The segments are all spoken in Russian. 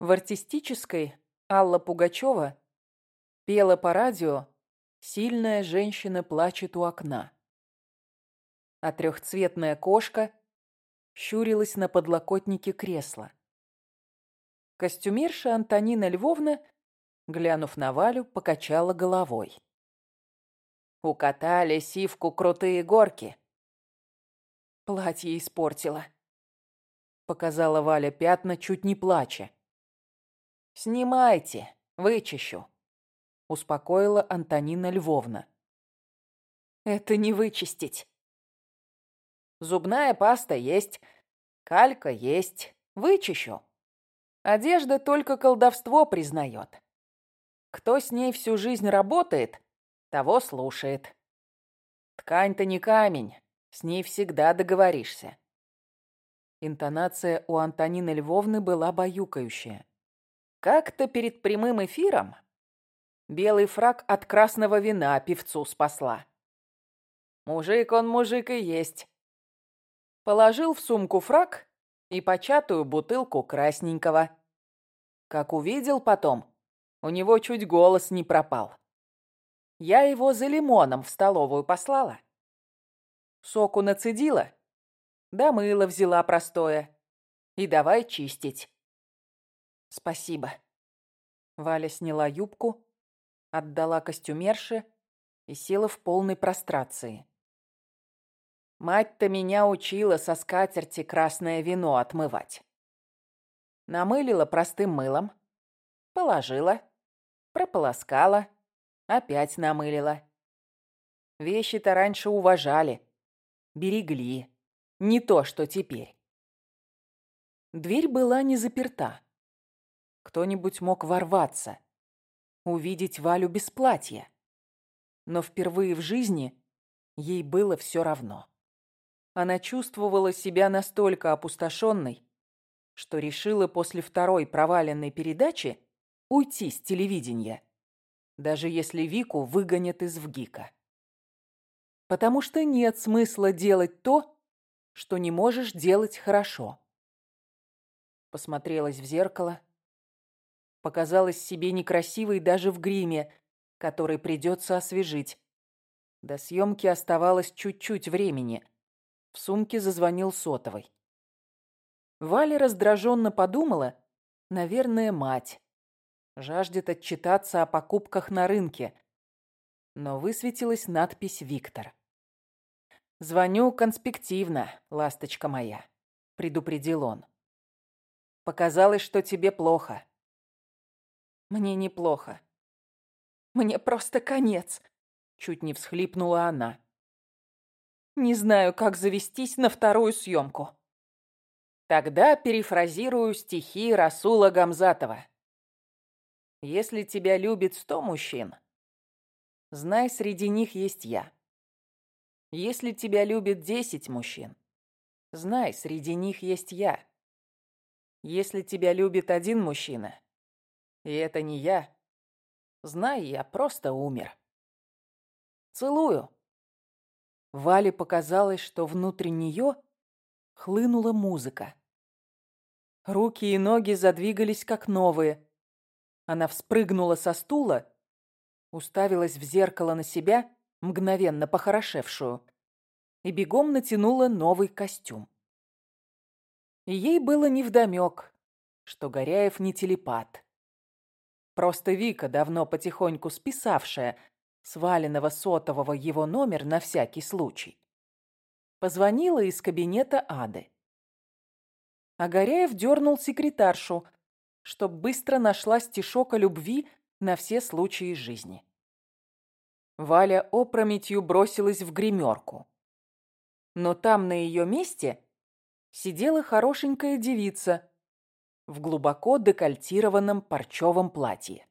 В артистической Алла Пугачева пела по радио «Сильная женщина плачет у окна», а трехцветная кошка щурилась на подлокотнике кресла. Костюмерша Антонина Львовна, глянув на Валю, покачала головой. Укатали сивку крутые горки. Платье испортила. Показала Валя пятна, чуть не плача. «Снимайте, вычищу», — успокоила Антонина Львовна. «Это не вычистить». «Зубная паста есть, калька есть, вычищу. Одежда только колдовство признает. Кто с ней всю жизнь работает, того слушает. Ткань-то не камень, с ней всегда договоришься». Интонация у Антонины Львовны была баюкающая. Как-то перед прямым эфиром белый фраг от красного вина певцу спасла. Мужик он мужик и есть. Положил в сумку фраг и початую бутылку красненького. Как увидел потом, у него чуть голос не пропал. Я его за лимоном в столовую послала. Соку нацедила, да мыло взяла простое. И давай чистить. «Спасибо». Валя сняла юбку, отдала костюмерше и села в полной прострации. Мать-то меня учила со скатерти красное вино отмывать. Намылила простым мылом, положила, прополоскала, опять намылила. Вещи-то раньше уважали, берегли, не то, что теперь. Дверь была не заперта. Кто-нибудь мог ворваться, увидеть Валю без платья. Но впервые в жизни ей было все равно. Она чувствовала себя настолько опустошенной, что решила после второй проваленной передачи уйти с телевидения, даже если Вику выгонят из ВГИКа. Потому что нет смысла делать то, что не можешь делать хорошо. Посмотрелась в зеркало, показалась себе некрасивой даже в гриме, который придется освежить. До съемки оставалось чуть-чуть времени. В сумке зазвонил сотовый. Валя раздраженно подумала, наверное, мать. Жаждет отчитаться о покупках на рынке. Но высветилась надпись «Виктор». «Звоню конспективно, ласточка моя», — предупредил он. «Показалось, что тебе плохо. Мне неплохо. Мне просто конец. Чуть не всхлипнула она. Не знаю, как завестись на вторую съемку. Тогда перефразирую стихи Расула Гамзатова. Если тебя любит сто мужчин, знай, среди них есть я. Если тебя любит десять мужчин, знай, среди них есть я. Если тебя любит один мужчина, и это не я. Знай, я просто умер. Целую. Вале показалось, что внутри нее хлынула музыка. Руки и ноги задвигались как новые. Она вспрыгнула со стула, уставилась в зеркало на себя, мгновенно похорошевшую, и бегом натянула новый костюм. И ей было невдомёк, что Горяев не телепат. Просто Вика, давно потихоньку списавшая сваленного сотового его номер на всякий случай, позвонила из кабинета Ады. Агаряев дернул секретаршу, чтоб быстро нашла стишок о любви на все случаи жизни. Валя опрометью бросилась в гримерку. Но там, на ее месте, сидела хорошенькая девица в глубоко декольтированном парчевом платье.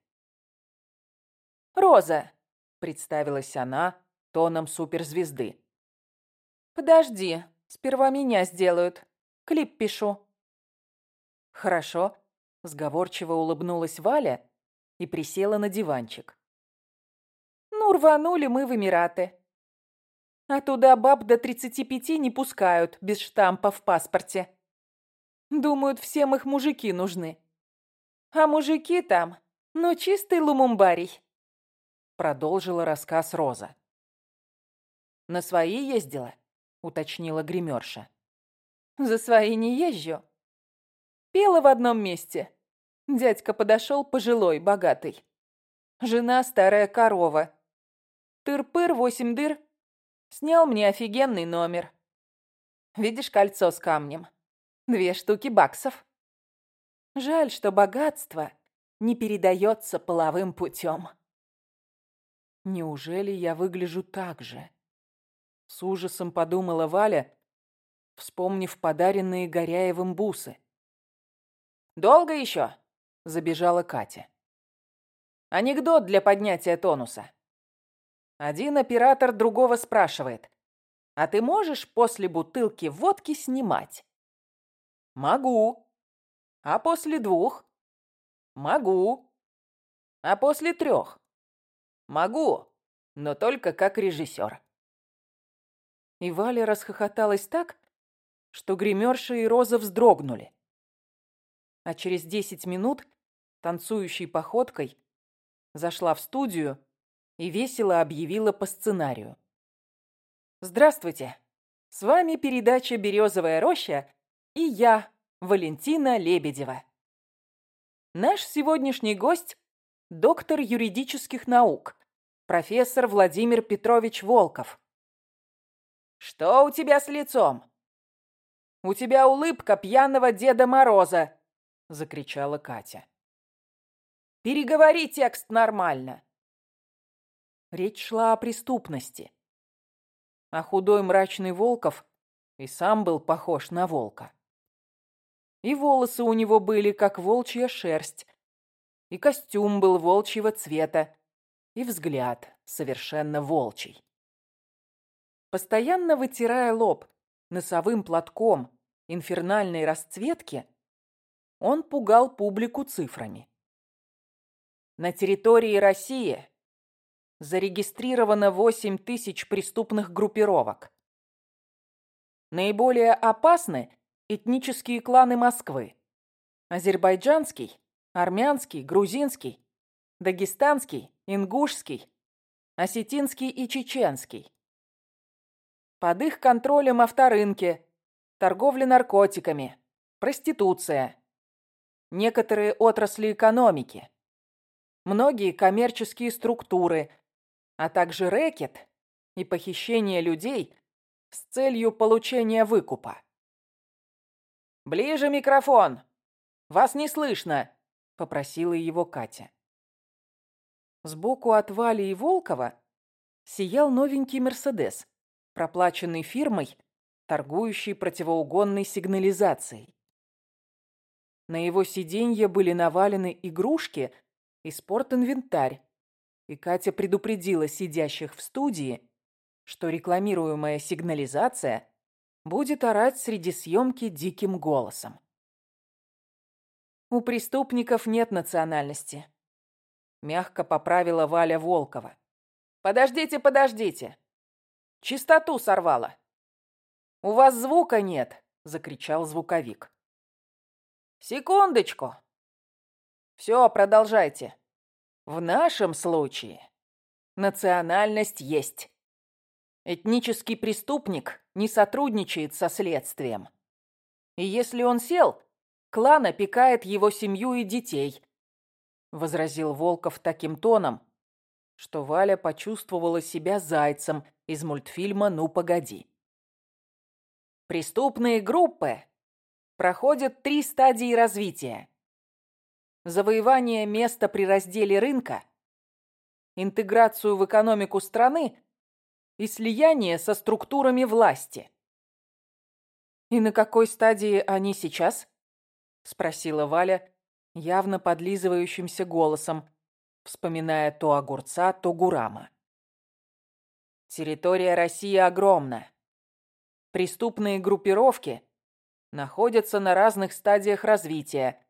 «Роза!» — представилась она тоном суперзвезды. «Подожди, сперва меня сделают. Клип пишу». «Хорошо», — сговорчиво улыбнулась Валя и присела на диванчик. «Ну, рванули мы в Эмираты. А туда баб до тридцати пяти не пускают без штампа в паспорте. Думают, всем их мужики нужны. А мужики там, ну чистый лумумбарий. Продолжила рассказ Роза. На свои ездила, уточнила гримерша. За свои не езжу. Пела в одном месте. Дядька подошел пожилой, богатый. Жена старая корова. Тыр-пыр, восемь дыр. Снял мне офигенный номер. Видишь кольцо с камнем? Две штуки баксов. Жаль, что богатство не передается половым путем. Неужели я выгляжу так же? С ужасом подумала Валя, вспомнив подаренные Горяевым бусы. «Долго еще?» – забежала Катя. Анекдот для поднятия тонуса. Один оператор другого спрашивает, «А ты можешь после бутылки водки снимать?» «Могу», а после двух? Могу. А после трех? Могу, но только как режиссер. И Валя расхохоталась так, что гримерша и Роза вздрогнули. А через десять минут, танцующей походкой, зашла в студию и весело объявила по сценарию. «Здравствуйте! С вами передача «Березовая роща» и я, Валентина Лебедева. Наш сегодняшний гость – доктор юридических наук, профессор Владимир Петрович Волков. «Что у тебя с лицом?» «У тебя улыбка пьяного Деда Мороза!» – закричала Катя. «Переговори текст нормально!» Речь шла о преступности. А худой мрачный Волков и сам был похож на волка. И волосы у него были, как волчья шерсть. И костюм был волчьего цвета. И взгляд совершенно волчий. Постоянно вытирая лоб носовым платком инфернальной расцветки, он пугал публику цифрами. На территории России зарегистрировано 8 тысяч преступных группировок. Наиболее опасны этнические кланы Москвы. Азербайджанский, армянский, грузинский, дагестанский, ингушский, осетинский и чеченский. Под их контролем авторынки, торговля наркотиками, проституция, некоторые отрасли экономики, многие коммерческие структуры, а также рэкет и похищение людей с целью получения выкупа. «Ближе микрофон! Вас не слышно!» — попросила его Катя. Сбоку от Вали и Волкова сиял новенький «Мерседес», проплаченный фирмой, торгующей противоугонной сигнализацией. На его сиденье были навалены игрушки и спортинвентарь, и Катя предупредила сидящих в студии, что рекламируемая сигнализация будет орать среди съемки диким голосом. У преступников нет национальности. Мягко поправила Валя Волкова. Подождите, подождите. Чистоту сорвала. У вас звука нет, закричал звуковик. Секундочку. Все, продолжайте. В нашем случае национальность есть. Этнический преступник не сотрудничает со следствием. И если он сел, клан опекает его семью и детей, возразил Волков таким тоном, что Валя почувствовала себя зайцем из мультфильма «Ну, погоди». Преступные группы проходят три стадии развития. Завоевание места при разделе рынка, интеграцию в экономику страны и слияние со структурами власти. «И на какой стадии они сейчас?» — спросила Валя явно подлизывающимся голосом, вспоминая то огурца, то гурама. Территория России огромна. Преступные группировки находятся на разных стадиях развития,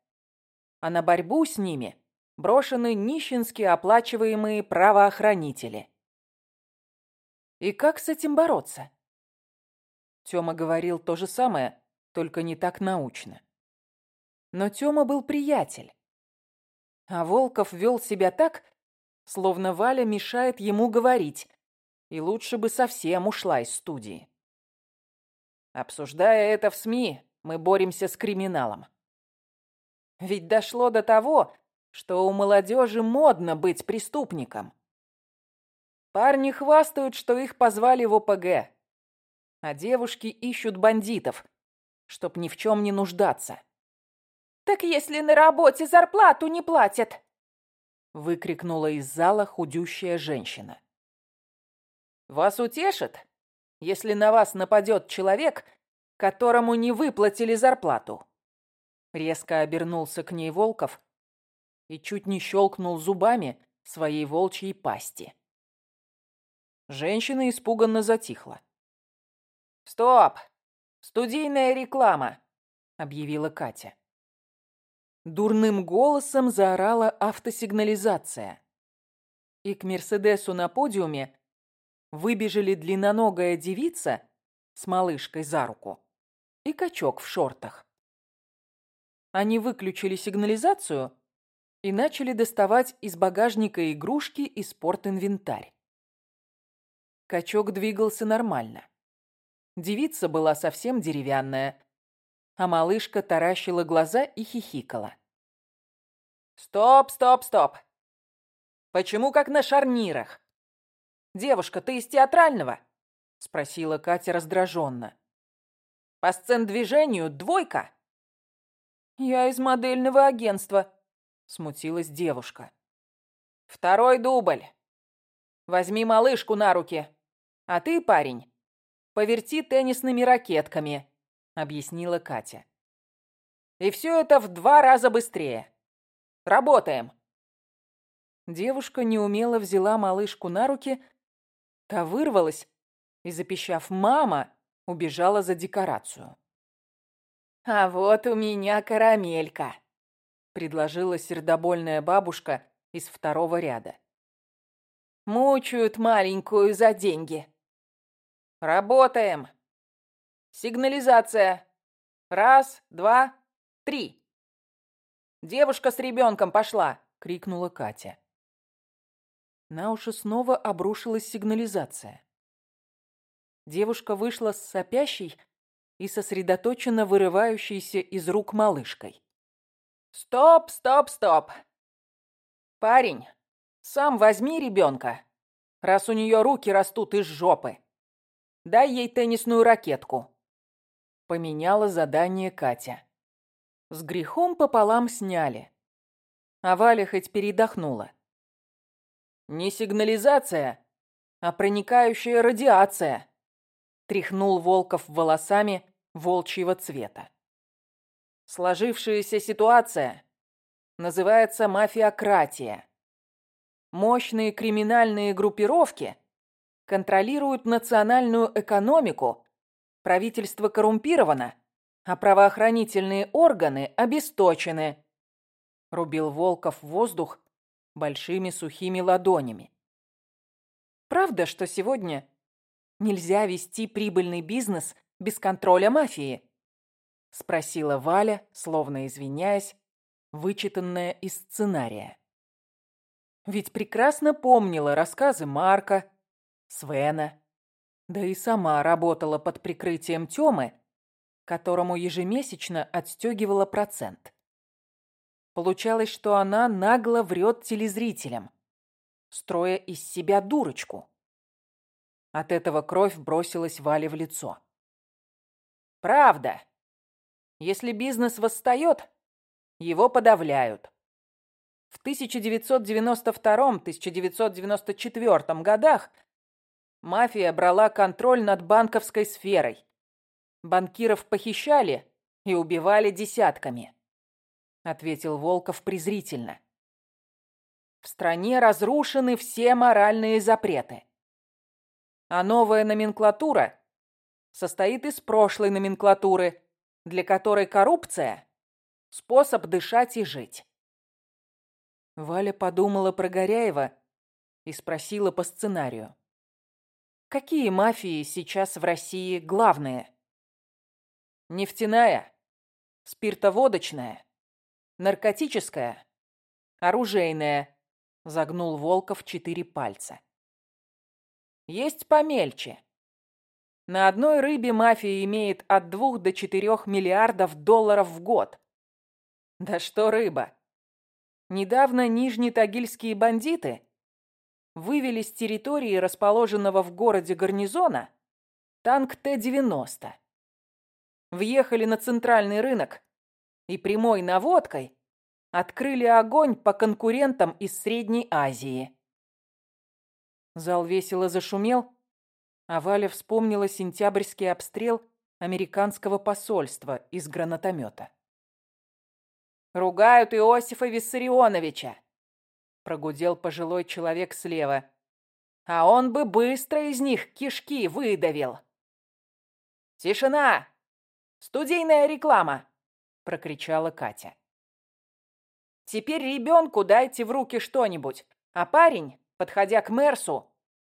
а на борьбу с ними брошены нищенски оплачиваемые правоохранители. И как с этим бороться? Тёма говорил то же самое, только не так научно. Но Тёма был приятель. А Волков вел себя так, словно Валя мешает ему говорить, и лучше бы совсем ушла из студии. Обсуждая это в СМИ, мы боремся с криминалом. Ведь дошло до того, что у молодежи модно быть преступником. Парни хвастают, что их позвали в ОПГ, а девушки ищут бандитов, чтоб ни в чем не нуждаться. «Так если на работе зарплату не платят?» выкрикнула из зала худющая женщина. «Вас утешит, если на вас нападет человек, которому не выплатили зарплату?» Резко обернулся к ней Волков и чуть не щелкнул зубами своей волчьей пасти. Женщина испуганно затихла. «Стоп! Студийная реклама!» — объявила Катя. Дурным голосом заорала автосигнализация. И к Мерседесу на подиуме выбежали длинноногая девица с малышкой за руку и качок в шортах. Они выключили сигнализацию и начали доставать из багажника игрушки и спортинвентарь. Качок двигался нормально. Девица была совсем деревянная, а малышка таращила глаза и хихикала. «Стоп, стоп, стоп! Почему как на шарнирах? Девушка, ты из театрального?» — спросила Катя раздраженно. «По сцен-движению двойка?» «Я из модельного агентства», — смутилась девушка. «Второй дубль. Возьми малышку на руки, а ты, парень, поверти теннисными ракетками», объяснила Катя. И все это в два раза быстрее. Работаем. Девушка неумело взяла малышку на руки, та вырвалась и, запищав «мама», убежала за декорацию. «А вот у меня карамелька», — предложила сердобольная бабушка из второго ряда. «Мучают маленькую за деньги». «Работаем», Сигнализация. Раз, два, три. Девушка с ребенком пошла, крикнула Катя. На уши снова обрушилась сигнализация. Девушка вышла с сопящей и сосредоточенно вырывающейся из рук малышкой. «Стоп, стоп, стоп! Парень, сам возьми ребенка, раз у нее руки растут из жопы. Дай ей теннисную ракетку. Поменяла задание Катя. С грехом пополам сняли. А Валя хоть передохнула. Не сигнализация, а проникающая радиация. Тряхнул Волков волосами волчьего цвета. Сложившаяся ситуация называется мафиократия. Мощные криминальные группировки контролируют национальную экономику Правительство коррумпировано, а правоохранительные органы обесточены. Рубил Волков воздух большими сухими ладонями. Правда, что сегодня нельзя вести прибыльный бизнес без контроля мафии? Спросила Валя, словно извиняясь, вычитанная из сценария. Ведь прекрасно помнила рассказы Марка, Свена, да и сама работала под прикрытием Тёмы, которому ежемесячно отстегивала процент. Получалось, что она нагло врет телезрителям, строя из себя дурочку. От этого кровь бросилась Вале в лицо. Правда. Если бизнес восстает, его подавляют. В 1992-1994 годах Мафия брала контроль над банковской сферой. Банкиров похищали и убивали десятками, ответил Волков презрительно. В стране разрушены все моральные запреты. А новая номенклатура состоит из прошлой номенклатуры, для которой коррупция – способ дышать и жить. Валя подумала про Горяева и спросила по сценарию. Какие мафии сейчас в России главные? Нефтяная, спиртоводочная, наркотическая оружейная», — загнул Волков четыре пальца. «Есть помельче. На одной рыбе мафия имеет от двух до четырех миллиардов долларов в год. Да что рыба? Недавно нижнетагильские бандиты вывели с территории расположенного в городе гарнизона танк Т-90. Въехали на центральный рынок и прямой наводкой открыли огонь по конкурентам из Средней Азии. Зал весело зашумел, а Валя вспомнила сентябрьский обстрел американского посольства из гранатомета. «Ругают Иосифа Виссарионовича!» Прогудел пожилой человек слева. «А он бы быстро из них кишки выдавил!» «Тишина! Студийная реклама!» Прокричала Катя. «Теперь ребенку дайте в руки что-нибудь, а парень, подходя к Мерсу,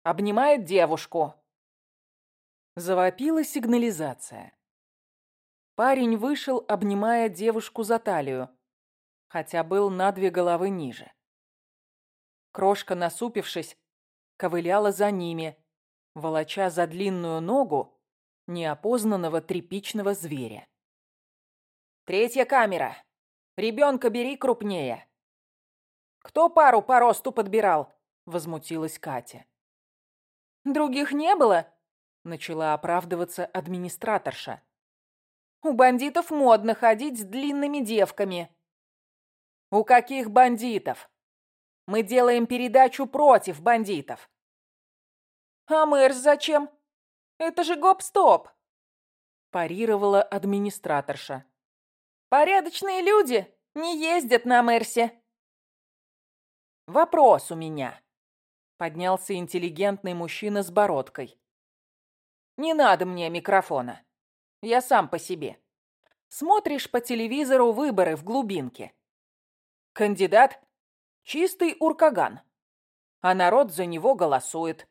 обнимает девушку». Завопила сигнализация. Парень вышел, обнимая девушку за талию хотя был на две головы ниже. Крошка, насупившись, ковыляла за ними, волоча за длинную ногу неопознанного тряпичного зверя. «Третья камера! Ребенка бери крупнее!» «Кто пару по росту подбирал?» — возмутилась Катя. «Других не было?» — начала оправдываться администраторша. «У бандитов модно ходить с длинными девками». «У каких бандитов? Мы делаем передачу против бандитов». «А мэрс зачем? Это же гоп-стоп!» парировала администраторша. «Порядочные люди не ездят на Мерсе». «Вопрос у меня», — поднялся интеллигентный мужчина с бородкой. «Не надо мне микрофона. Я сам по себе. Смотришь по телевизору выборы в глубинке. Кандидат – чистый уркаган, а народ за него голосует.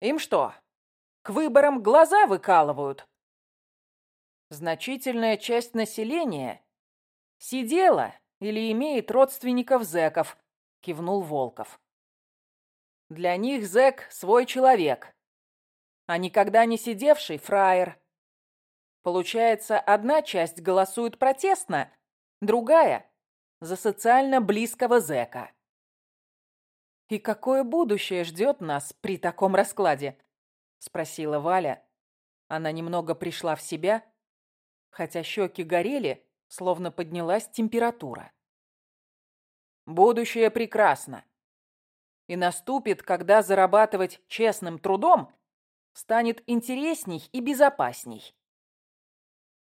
Им что, к выборам глаза выкалывают? Значительная часть населения сидела или имеет родственников зэков, кивнул Волков. Для них зэк – свой человек, а никогда не сидевший – фраер. Получается, одна часть голосует протестно, другая за социально близкого зэка. «И какое будущее ждет нас при таком раскладе?» — спросила Валя. Она немного пришла в себя, хотя щеки горели, словно поднялась температура. «Будущее прекрасно. И наступит, когда зарабатывать честным трудом станет интересней и безопасней.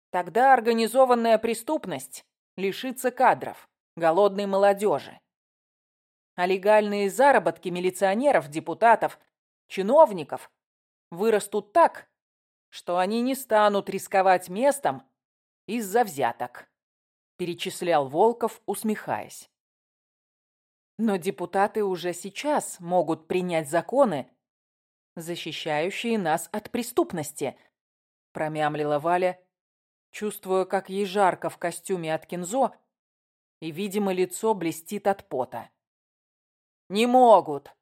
Тогда организованная преступность лишится кадров голодной молодежи. А легальные заработки милиционеров, депутатов, чиновников вырастут так, что они не станут рисковать местом из-за взяток, перечислял Волков, усмехаясь. Но депутаты уже сейчас могут принять законы, защищающие нас от преступности, промямлила Валя, чувствуя, как ей жарко в костюме от кинзо, и, видимо, лицо блестит от пота. «Не могут.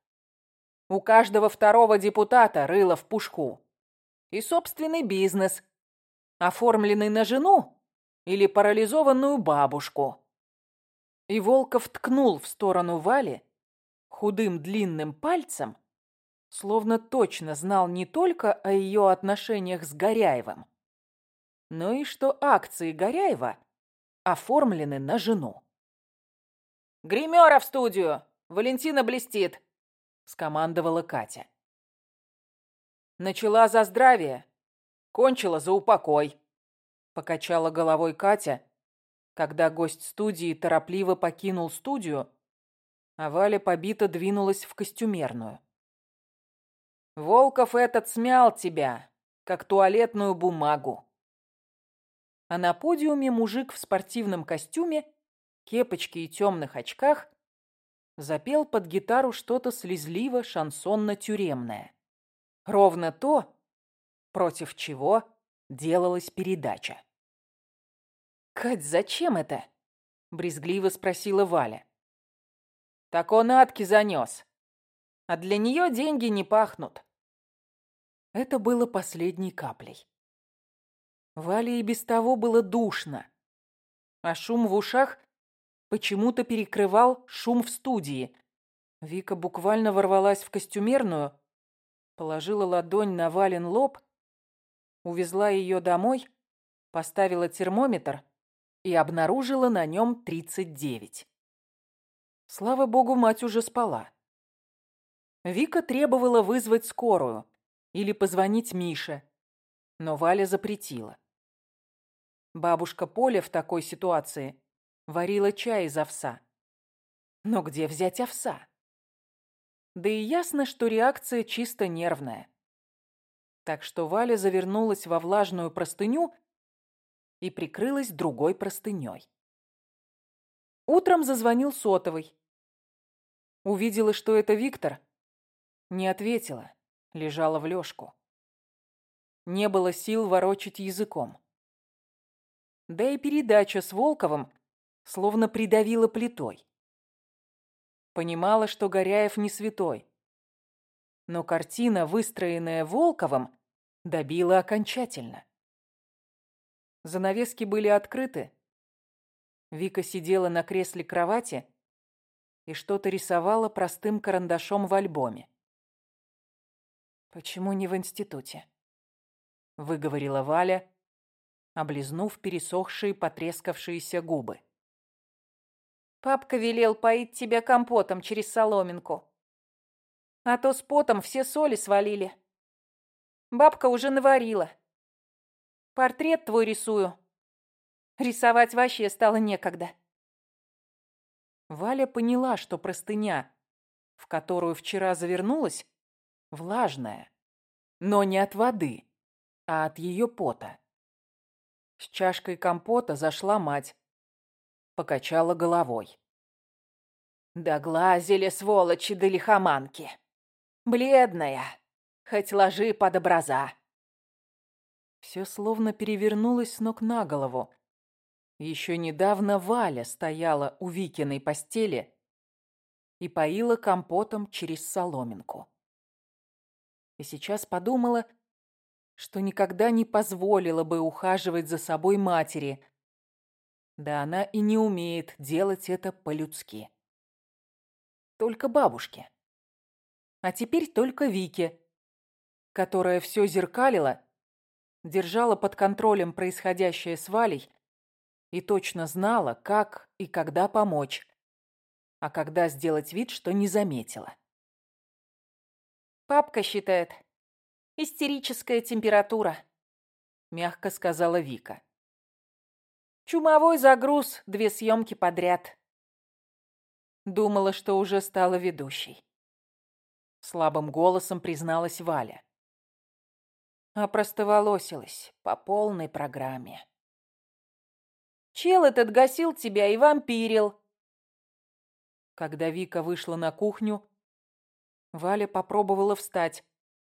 У каждого второго депутата рыло в пушку. И собственный бизнес, оформленный на жену или парализованную бабушку». И Волков ткнул в сторону Вали худым длинным пальцем, словно точно знал не только о ее отношениях с Горяевым, но и что акции Горяева оформлены на жену. «Гримера в студию! Валентина блестит!» — скомандовала Катя. Начала за здравие, кончила за упокой. Покачала головой Катя, когда гость студии торопливо покинул студию, а Валя побито двинулась в костюмерную. «Волков этот смял тебя, как туалетную бумагу». А на подиуме мужик в спортивном костюме кепочке и темных очках, запел под гитару что-то слезливо шансонно-тюремное. Ровно то, против чего делалась передача. «Кать, зачем это?» — брезгливо спросила Валя. Так он Атки занес. А для нее деньги не пахнут. Это было последней каплей. Вале и без того было душно, а шум в ушах почему-то перекрывал шум в студии. Вика буквально ворвалась в костюмерную, положила ладонь на Вален лоб, увезла ее домой, поставила термометр и обнаружила на нем 39. Слава богу, мать уже спала. Вика требовала вызвать скорую или позвонить Мише, но Валя запретила. Бабушка Поля в такой ситуации варила чай из овса. Но где взять овса? Да и ясно, что реакция чисто нервная. Так что Валя завернулась во влажную простыню и прикрылась другой простыней. Утром зазвонил сотовый. Увидела, что это Виктор. Не ответила, лежала в лёжку. Не было сил ворочать языком. Да и передача с Волковым словно придавила плитой. Понимала, что Горяев не святой. Но картина, выстроенная Волковым, добила окончательно. Занавески были открыты. Вика сидела на кресле кровати и что-то рисовала простым карандашом в альбоме. «Почему не в институте?» — выговорила Валя, облизнув пересохшие потрескавшиеся губы. Папка велел поить тебя компотом через соломинку. А то с потом все соли свалили. Бабка уже наварила. Портрет твой рисую. Рисовать вообще стало некогда. Валя поняла, что простыня, в которую вчера завернулась, влажная, но не от воды, а от ее пота. С чашкой компота зашла мать, покачала головой. Доглазили, сволочи да лихоманки. Бледная, хоть ложи под образа. Все словно перевернулось с ног на голову. Еще недавно Валя стояла у Викиной постели и поила компотом через соломинку. И сейчас подумала, что никогда не позволила бы ухаживать за собой матери, да она и не умеет делать это по-людски. Только бабушке. А теперь только Вике, которая все зеркалила, держала под контролем происходящее с Валей и точно знала, как и когда помочь, а когда сделать вид, что не заметила. «Папка считает, истерическая температура», — мягко сказала Вика. Чумовой загруз, две съемки подряд. Думала, что уже стала ведущей. Слабым голосом призналась Валя. А простоволосилась по полной программе. Чел этот гасил тебя и вампирил. Когда Вика вышла на кухню, Валя попробовала встать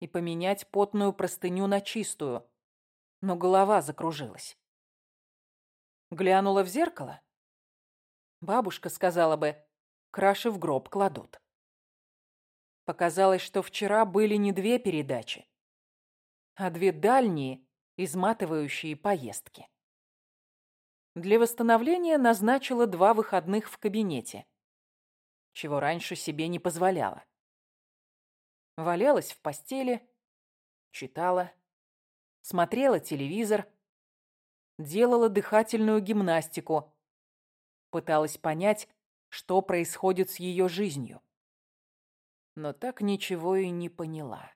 и поменять потную простыню на чистую, но голова закружилась. Глянула в зеркало. Бабушка сказала бы, краши в гроб кладут. Показалось, что вчера были не две передачи, а две дальние, изматывающие поездки. Для восстановления назначила два выходных в кабинете, чего раньше себе не позволяла. Валялась в постели, читала, смотрела телевизор, делала дыхательную гимнастику. Пыталась понять, что происходит с ее жизнью. Но так ничего и не поняла.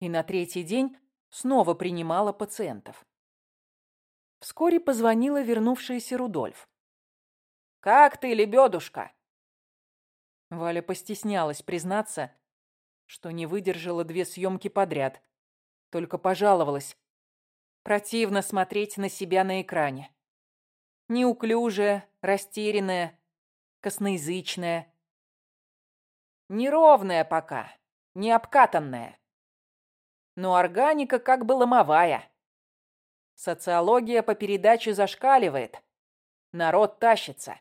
И на третий день снова принимала пациентов. Вскоре позвонила вернувшаяся Рудольф. «Как ты, лебедушка?» Валя постеснялась признаться, что не выдержала две съемки подряд, только пожаловалась, Противно смотреть на себя на экране. Неуклюжая, растерянная, косноязычная. Неровная пока, не обкатанная. Но органика как бы ломовая. Социология по передаче зашкаливает. Народ тащится.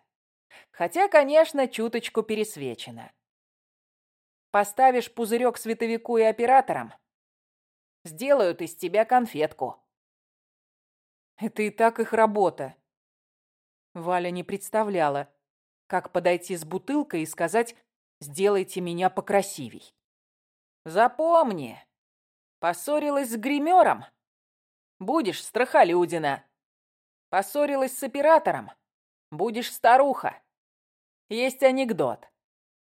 Хотя, конечно, чуточку пересвечено. Поставишь пузырек световику и операторам, сделают из тебя конфетку. Это и так их работа. Валя не представляла, как подойти с бутылкой и сказать «сделайте меня покрасивей». Запомни, поссорилась с гримером, будешь страхолюдина. Поссорилась с оператором, будешь старуха. Есть анекдот.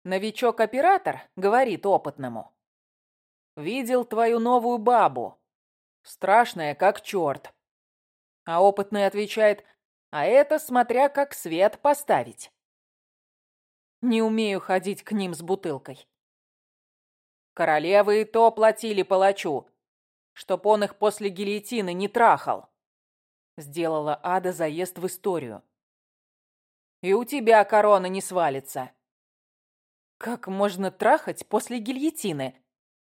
Новичок-оператор говорит опытному. Видел твою новую бабу. Страшная, как черт. А опытный отвечает, а это смотря как свет поставить. Не умею ходить к ним с бутылкой. Королевы и то платили палачу, чтоб он их после гильотины не трахал. Сделала Ада заезд в историю. И у тебя корона не свалится. Как можно трахать после гильотины?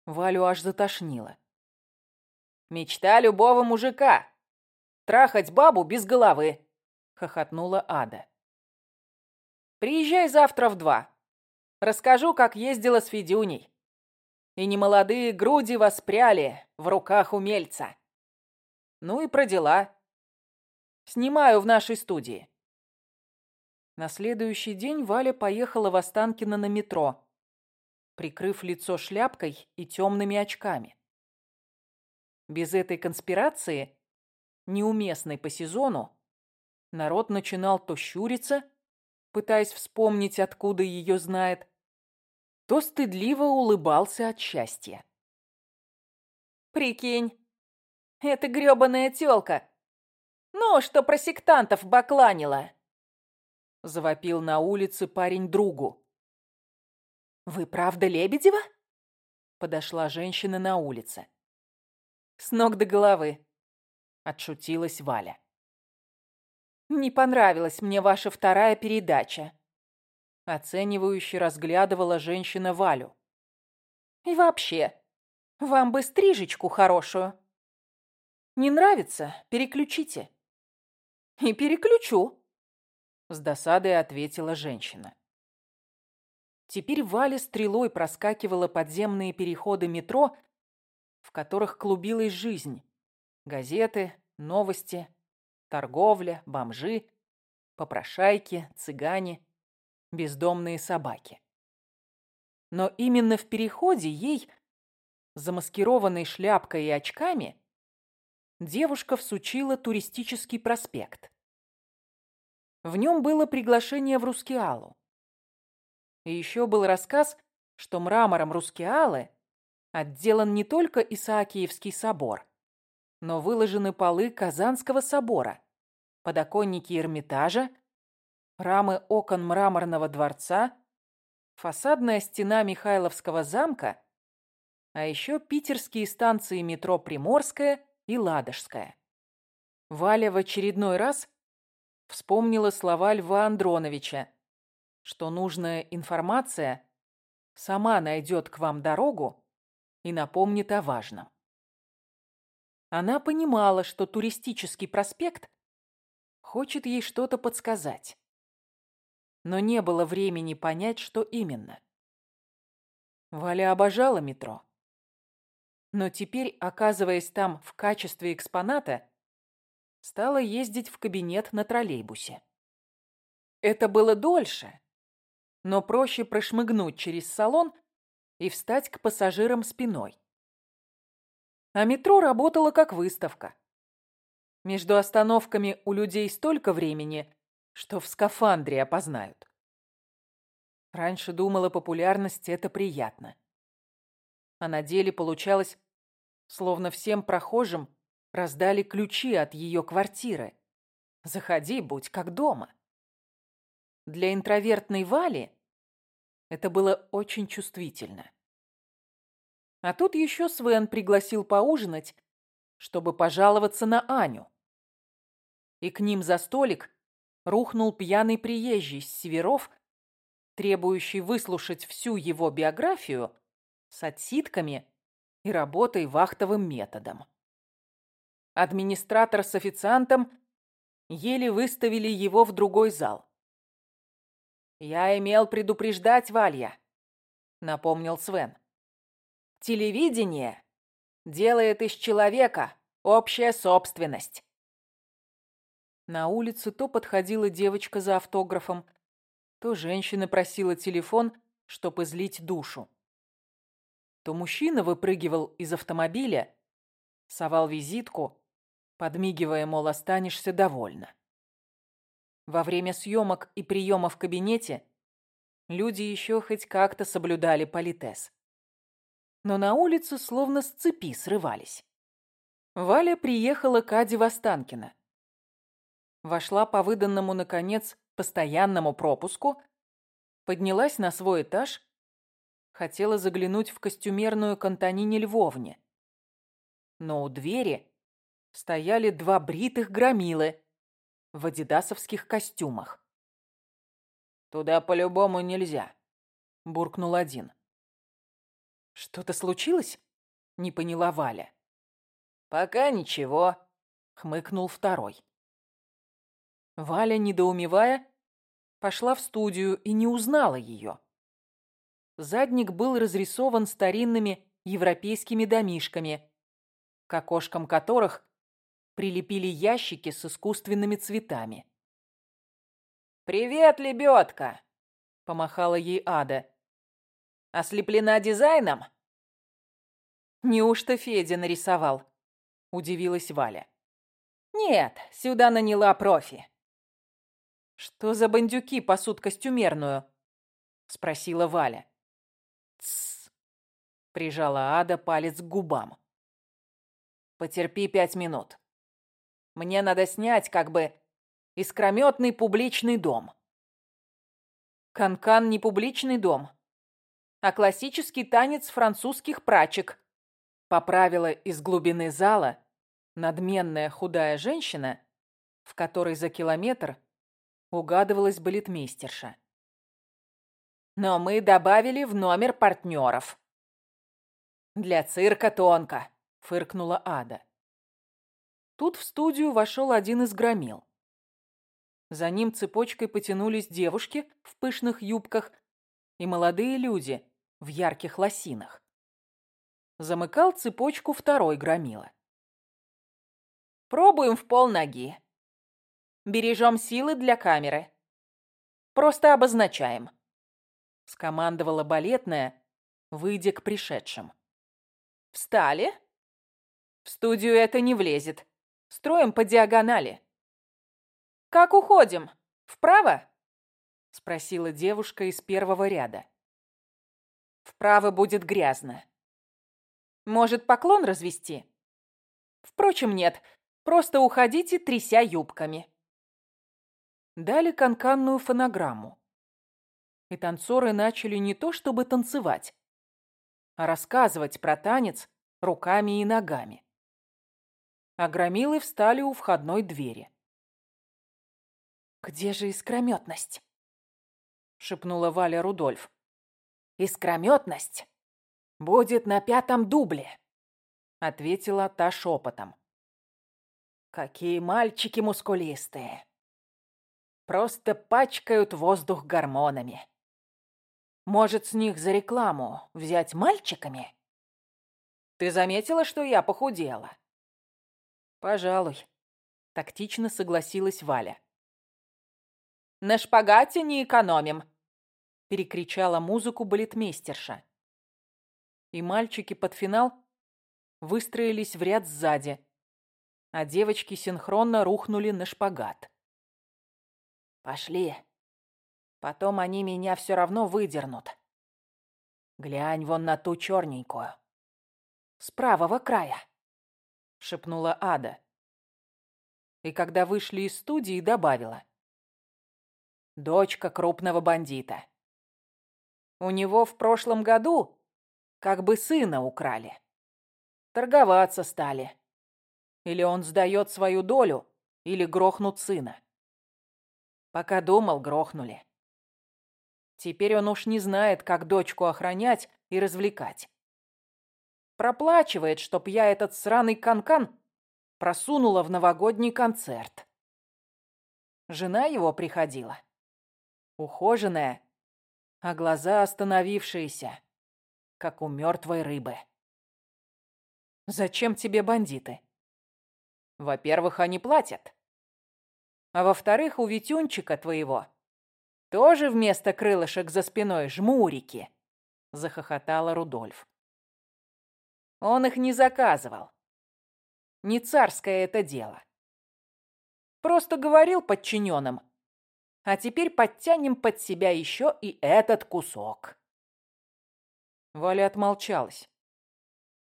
Валю аж затошнило. Мечта любого мужика. Трахать бабу без головы, хохотнула Ада. Приезжай завтра в два. Расскажу, как ездила с Федюней. И немолодые груди воспряли в руках умельца. Ну и про дела. Снимаю в нашей студии. На следующий день Валя поехала в Останкино на метро прикрыв лицо шляпкой и темными очками. Без этой конспирации, неуместной по сезону, народ начинал то щуриться, пытаясь вспомнить, откуда ее знает, то стыдливо улыбался от счастья. «Прикинь, это грёбаная тёлка! Ну, что про сектантов бакланила!» Завопил на улице парень другу. «Вы правда Лебедева?» Подошла женщина на улице. «С ног до головы», — отшутилась Валя. «Не понравилась мне ваша вторая передача», — оценивающе разглядывала женщина Валю. «И вообще, вам бы стрижечку хорошую. Не нравится? Переключите». «И переключу», — с досадой ответила женщина. Теперь Валя стрелой проскакивала подземные переходы метро, в которых клубилась жизнь. Газеты, новости, торговля, бомжи, попрошайки, цыгане, бездомные собаки. Но именно в переходе ей, замаскированной шляпкой и очками, девушка всучила туристический проспект. В нем было приглашение в Рускеалу. И еще был рассказ, что мрамором Рускеалы отделан не только Исаакиевский собор, но выложены полы Казанского собора, подоконники Эрмитажа, рамы окон мраморного дворца, фасадная стена Михайловского замка, а еще питерские станции метро Приморская и Ладожская. Валя в очередной раз вспомнила слова Льва Андроновича, что нужная информация сама найдет к вам дорогу и напомнит о важном. Она понимала, что туристический проспект хочет ей что-то подсказать. Но не было времени понять, что именно. Валя обожала метро. Но теперь, оказываясь там в качестве экспоната, стала ездить в кабинет на троллейбусе. Это было дольше, но проще прошмыгнуть через салон и встать к пассажирам спиной. А метро работало как выставка. Между остановками у людей столько времени, что в скафандре опознают. Раньше думала, популярность — это приятно. А на деле получалось, словно всем прохожим раздали ключи от ее квартиры. Заходи, будь как дома. Для интровертной Вали это было очень чувствительно. А тут еще Свен пригласил поужинать, чтобы пожаловаться на Аню. И к ним за столик рухнул пьяный приезжий с Северов, требующий выслушать всю его биографию с отсидками и работой вахтовым методом. Администратор с официантом еле выставили его в другой зал. «Я имел предупреждать Валья», — напомнил Свен. «Телевидение делает из человека общая собственность». На улице то подходила девочка за автографом, то женщина просила телефон, чтобы излить душу. То мужчина выпрыгивал из автомобиля, совал визитку, подмигивая, мол, останешься довольна. Во время съемок и приема в кабинете люди еще хоть как-то соблюдали политез. Но на улицу словно с цепи срывались. Валя приехала к Аде Востанкина. Вошла по выданному, наконец, постоянному пропуску, поднялась на свой этаж, хотела заглянуть в костюмерную к Антонине Львовне. Но у двери стояли два бритых громилы в адидасовских костюмах. «Туда по-любому нельзя», — буркнул один. «Что-то случилось?» — не поняла Валя. «Пока ничего», — хмыкнул второй. Валя, недоумевая, пошла в студию и не узнала ее. Задник был разрисован старинными европейскими домишками, к окошкам которых прилепили ящики с искусственными цветами. «Привет, лебедка!» — помахала ей Ада. «Ослеплена дизайном?» «Неужто Федя нарисовал?» — удивилась Валя. «Нет, сюда наняла профи». «Что за бандюки пасут костюмерную?» — спросила Валя. «Тссс!» — прижала Ада палец к губам. «Потерпи пять минут». Мне надо снять как бы искрометный публичный дом. Канкан -кан не публичный дом, а классический танец французских прачек. Поправила из глубины зала надменная худая женщина, в которой за километр угадывалась балетмейстерша. Но мы добавили в номер партнеров. «Для цирка тонко», — фыркнула Ада. Тут в студию вошел один из громил. За ним цепочкой потянулись девушки в пышных юбках и молодые люди в ярких лосинах. Замыкал цепочку второй громила. Пробуем в пол ноги. Бережем силы для камеры. Просто обозначаем. Скомандовала балетная, выйдя к пришедшим. Встали? В студию это не влезет. Строим по диагонали. Как уходим? Вправо? Спросила девушка из первого ряда. Вправо будет грязно. Может, поклон развести? Впрочем, нет. Просто уходите, тряся юбками. Дали канканную фонограмму. И танцоры начали не то чтобы танцевать, а рассказывать про танец руками и ногами а громилы встали у входной двери. «Где же искрометность?» — шепнула Валя Рудольф. «Искрометность будет на пятом дубле», — ответила та шепотом. «Какие мальчики мускулистые! Просто пачкают воздух гормонами. Может, с них за рекламу взять мальчиками? Ты заметила, что я похудела?» «Пожалуй», — тактично согласилась Валя. «На шпагате не экономим», — перекричала музыку балетмейстерша. И мальчики под финал выстроились в ряд сзади, а девочки синхронно рухнули на шпагат. «Пошли. Потом они меня все равно выдернут. Глянь вон на ту черненькую. С правого края». — шепнула Ада. И когда вышли из студии, добавила. Дочка крупного бандита. У него в прошлом году как бы сына украли. Торговаться стали. Или он сдает свою долю, или грохнут сына. Пока думал, грохнули. Теперь он уж не знает, как дочку охранять и развлекать. Проплачивает, чтоб я этот сраный канкан -кан просунула в новогодний концерт. Жена его приходила. Ухоженная, а глаза остановившиеся, как у мертвой рыбы. Зачем тебе бандиты? Во-первых, они платят. А во-вторых, у Витюнчика твоего тоже вместо крылышек за спиной жмурики, захохотала Рудольф. Он их не заказывал. Не царское это дело. Просто говорил подчиненным, а теперь подтянем под себя еще и этот кусок. Валя отмолчалась.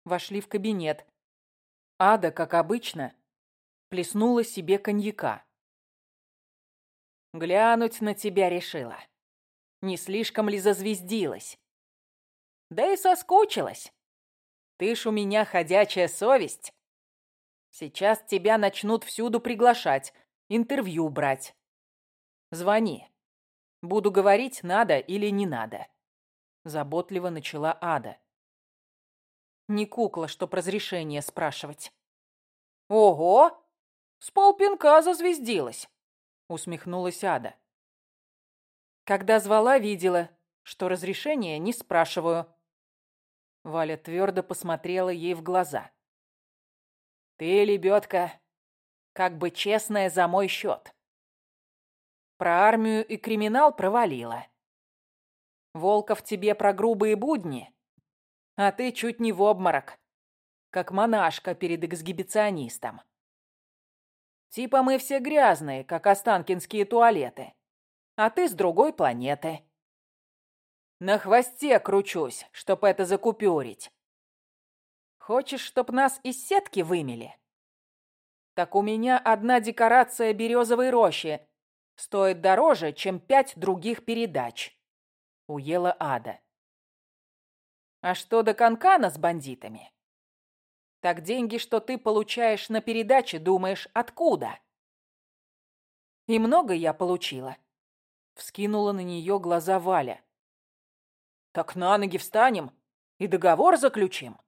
Вошли в кабинет. Ада, как обычно, плеснула себе коньяка. Глянуть на тебя решила. Не слишком ли зазвездилась? Да и соскучилась. Ты ж у меня ходячая совесть. Сейчас тебя начнут всюду приглашать, интервью брать. Звони. Буду говорить, надо или не надо. Заботливо начала Ада. Не кукла, чтоб разрешение спрашивать. Ого! С полпинка зазвездилась усмехнулась Ада. Когда звала, видела, что разрешения не спрашиваю. Валя твердо посмотрела ей в глаза. Ты, лебедка, как бы честная за мой счет. Про армию и криминал провалила. Волков тебе про грубые будни, а ты чуть не в обморок, как монашка перед эксгибиционистом. Типа мы все грязные, как останкинские туалеты. А ты с другой планеты. На хвосте кручусь, чтоб это закупюрить. Хочешь, чтоб нас из сетки вымели? Так у меня одна декорация березовой рощи стоит дороже, чем пять других передач. Уела Ада. А что до канкана с бандитами? Так деньги, что ты получаешь на передаче, думаешь, откуда? И много я получила. Вскинула на нее глаза Валя. Так на ноги встанем и договор заключим.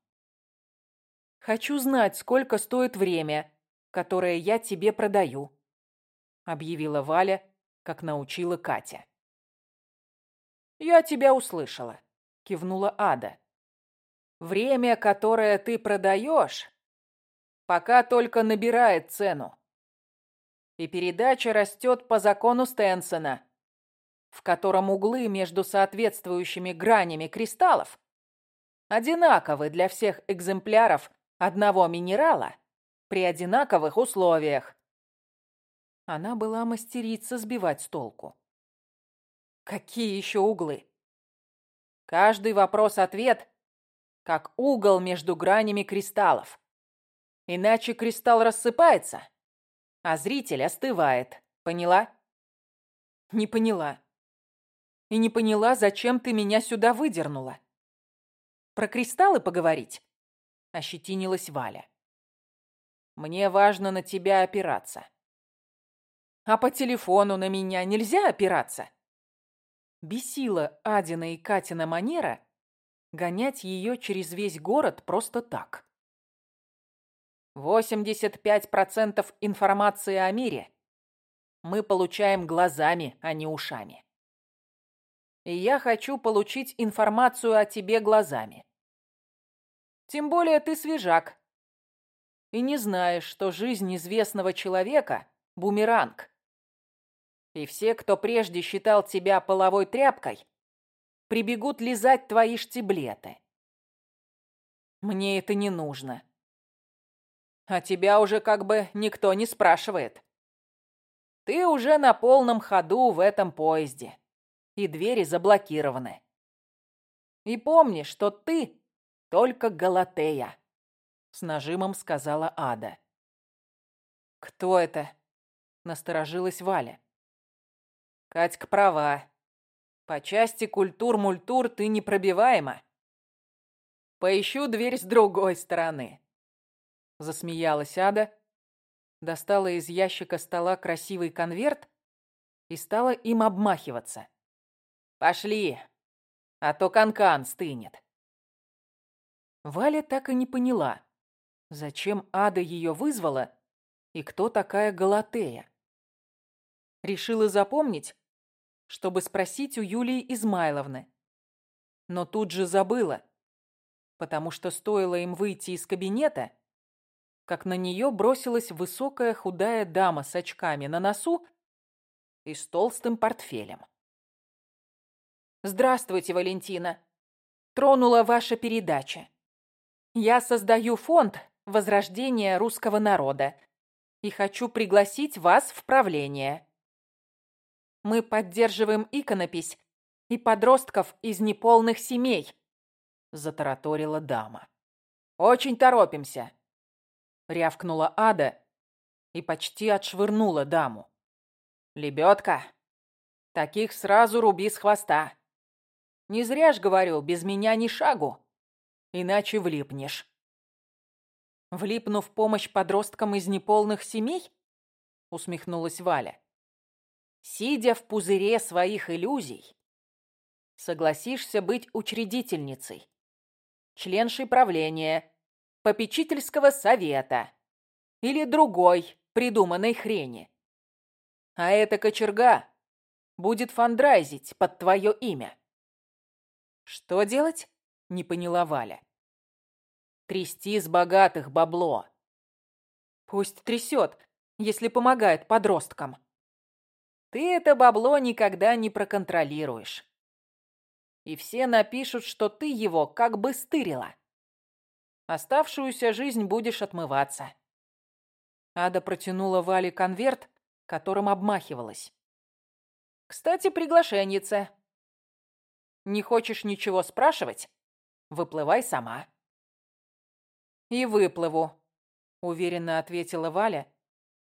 Хочу знать, сколько стоит время, которое я тебе продаю, объявила Валя, как научила Катя. Я тебя услышала, кивнула Ада. Время, которое ты продаешь, пока только набирает цену. И передача растет по закону Стенсона, в котором углы между соответствующими гранями кристаллов одинаковы для всех экземпляров одного минерала при одинаковых условиях. Она была мастерица сбивать с толку. Какие еще углы? Каждый вопрос-ответ как угол между гранями кристаллов. Иначе кристалл рассыпается, а зритель остывает. Поняла? Не поняла. И не поняла, зачем ты меня сюда выдернула. Про кристаллы поговорить? Ощетинилась Валя. Мне важно на тебя опираться. А по телефону на меня нельзя опираться? Бесила Адина и Катина манера гонять ее через весь город просто так. 85% информации о мире мы получаем глазами, а не ушами. И я хочу получить информацию о тебе глазами. Тем более ты свежак. И не знаешь, что жизнь известного человека – бумеранг. И все, кто прежде считал тебя половой тряпкой, прибегут лизать твои штиблеты. Мне это не нужно. А тебя уже как бы никто не спрашивает. Ты уже на полном ходу в этом поезде, и двери заблокированы. И помни, что ты только Галатея, с нажимом сказала Ада. Кто это? Насторожилась Валя. Катька права. По части культур-мультур ты непробиваема. Поищу дверь с другой стороны. Засмеялась Ада, достала из ящика стола красивый конверт и стала им обмахиваться. Пошли, а то канкан -кан стынет. Валя так и не поняла, зачем Ада ее вызвала и кто такая Галатея. Решила запомнить, чтобы спросить у Юлии Измайловны. Но тут же забыла, потому что стоило им выйти из кабинета, как на нее бросилась высокая худая дама с очками на носу и с толстым портфелем. «Здравствуйте, Валентина. Тронула ваша передача. Я создаю фонд возрождения русского народа и хочу пригласить вас в правление. Мы поддерживаем иконопись и подростков из неполных семей», — затараторила дама. «Очень торопимся», — рявкнула Ада и почти отшвырнула даму. «Лебедка, таких сразу руби с хвоста. Не зря ж говорю, без меня ни шагу, иначе влипнешь». «Влипну в помощь подросткам из неполных семей?» — усмехнулась Валя. «Сидя в пузыре своих иллюзий, согласишься быть учредительницей, членшей правления, попечительского совета или другой придуманной хрени. А эта кочерга будет фандрайзить под твое имя. Что делать? Не поняла Валя. Трясти с богатых бабло. Пусть трясет, если помогает подросткам. Ты это бабло никогда не проконтролируешь и все напишут, что ты его как бы стырила. Оставшуюся жизнь будешь отмываться. Ада протянула Вале конверт, которым обмахивалась. Кстати, приглашенница. Не хочешь ничего спрашивать? Выплывай сама. И выплыву, уверенно ответила Валя,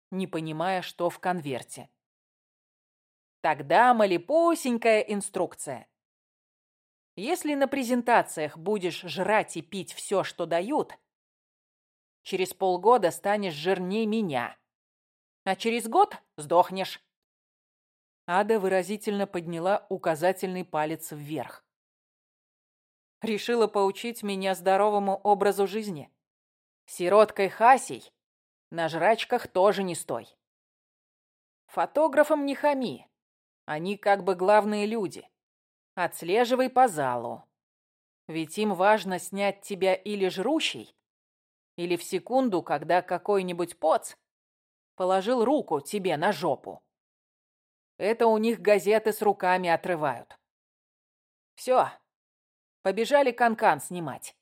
не понимая, что в конверте. Тогда малепусенькая инструкция. Если на презентациях будешь жрать и пить все, что дают, через полгода станешь жирнее меня, а через год сдохнешь. Ада выразительно подняла указательный палец вверх. Решила поучить меня здоровому образу жизни. Сироткой Хасей на жрачках тоже не стой. Фотографам не хами. Они как бы главные люди. Отслеживай по залу. Ведь им важно снять тебя или жрущий, или в секунду, когда какой-нибудь поц положил руку тебе на жопу. Это у них газеты с руками отрывают. Все, побежали канкан -кан снимать.